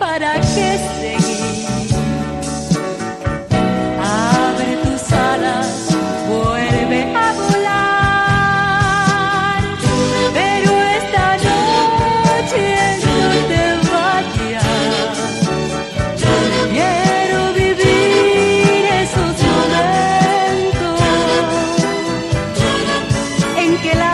¿Para qué seguir? Abre tus alas, vuelve a volar. Pero esta noche no te vayas. Quiero vivir esos momentos en que la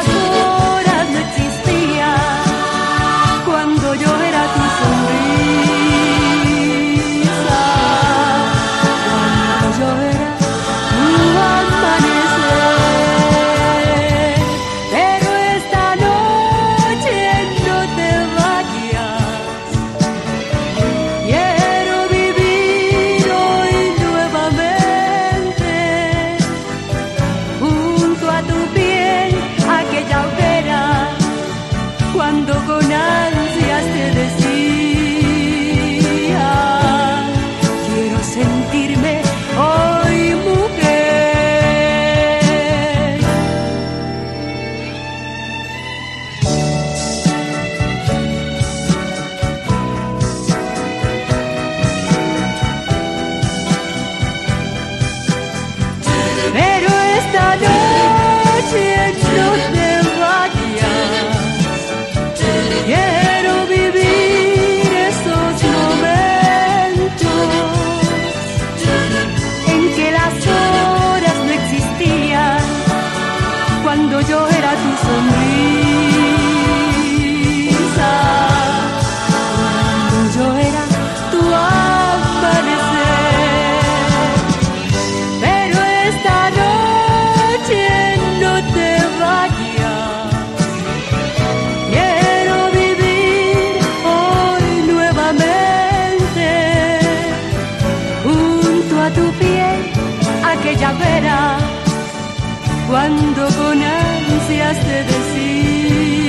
cuando con ansias te decía